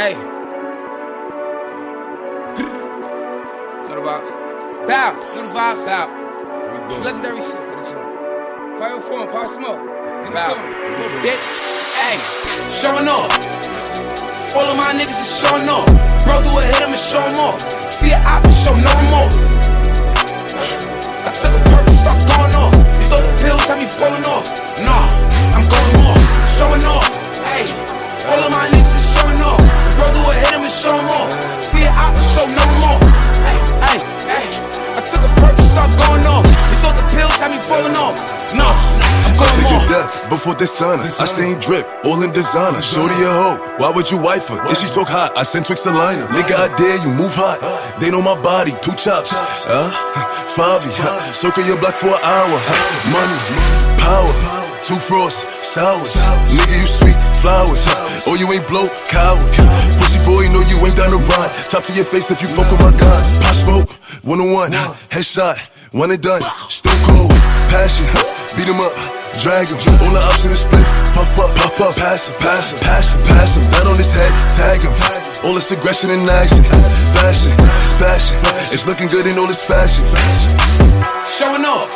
Hey. To box. Bow. To box. Bow. It's legendary shit. Get it to him. Fire form, power smoke. Bow. it. Bitch, hey, showing off. All of my niggas is showing off. Bro, do a hit him and show him off. See a op and show no remorse. I took a perk and start going off. You thought the pills had me falling off. Nah, I'm going more. Showing off. Hey, all of my niggas do a hit him and show him off. See a op and show no remorse. Hey, hey, hey. I took a perk and start going off. You thought the pills had me falling off. Nah, I'm going Take your death before dishonor. I stay in drip, all in designer. Shorty a hoe, why would you wife her? If she talk hot, I send Twix a liner. Nigga, I dare you, move hot. They know my body, two chops. Huh? Favi, huh? circle your block for an hour. huh? Money, power, two frosts, sours. Nigga, you sweet flowers. huh? Oh, you ain't blow, coward. Boy, know you ain't down to ride. Top to your face if you fuck with my guys. Pop smoke, one on one, headshot, one and done. Still cold, passion, beat 'em up. Drag him, all the in the split. Puff up, puff up, pass him, pass him, pass him, pass him. That on his head, tag him. All this aggression and action. Fashion, fashion. It's looking good in all this fashion. showing off.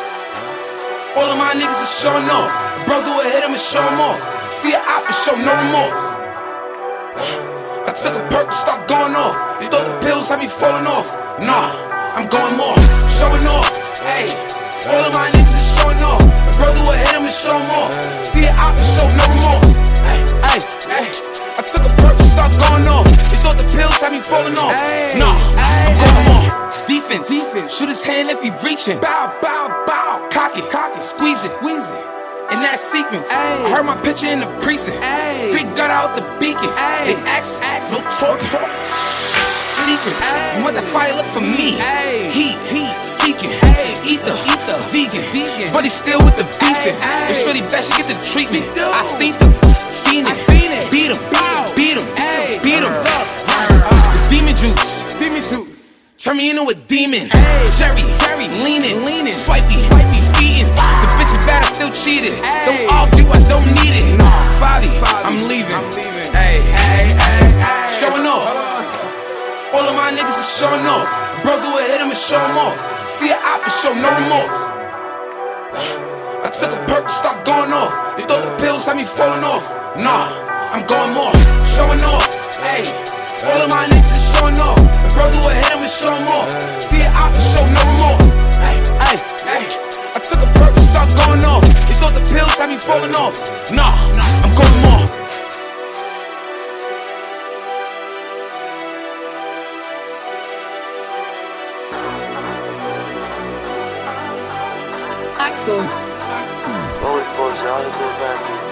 All of my niggas is showing off. Bro, do a hit him and show him off. See a op and show no remorse. I took a perk start going off. You thought the pills had me falling off. Nah, I'm going more. Showing off. Hey, all of my niggas is showing off. Bro, do a hit him and show him off. See a op and show no remorse. Hey, hey, hey. I took a perk start going off. You thought the pills had me falling off. Nah, I'm going more. Defense, defense. Shoot his hand if he reaching. Bow, bow, bow. Cock it, cock it. Squeeze it, squeeze it. In that sequence, I heard my picture in the precinct. Freak got out the beacon. They ask, no talking. Secrets, you want that fire look for me. Heat, heat, seeking. Ether, ether, vegan. vegan. But he's still with the beefing. But shorty bet you get the treatment. I seen them, fiending. Beat him, beat him, beat him. The demon juice, demon juice. Turn me into a demon. Jerry, Jerry, leaning, leaning, swipey, swipey, eating. Showing off. Bro, do a hit him and show him off. See a op and show no remorse. I took a perk, start going off. You thought the pills had me falling off. Nah, I'm going more. Showing off. Hey, all of my niggas is showing off. Bro, do a hit Axel. Only for y'all to go back